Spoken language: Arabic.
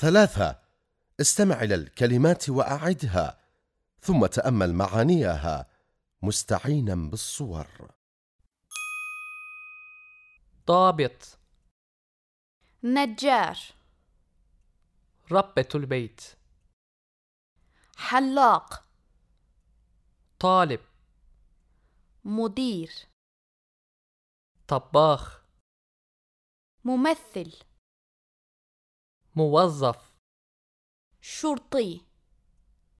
ثلاثة. استمع إلى الكلمات وأعدها ثم تأمل معانيها مستعينا بالصور. ضابط نجار. ربة البيت. حلاق. طالب. مدير. طباخ. ممثل. موظف. شرطي.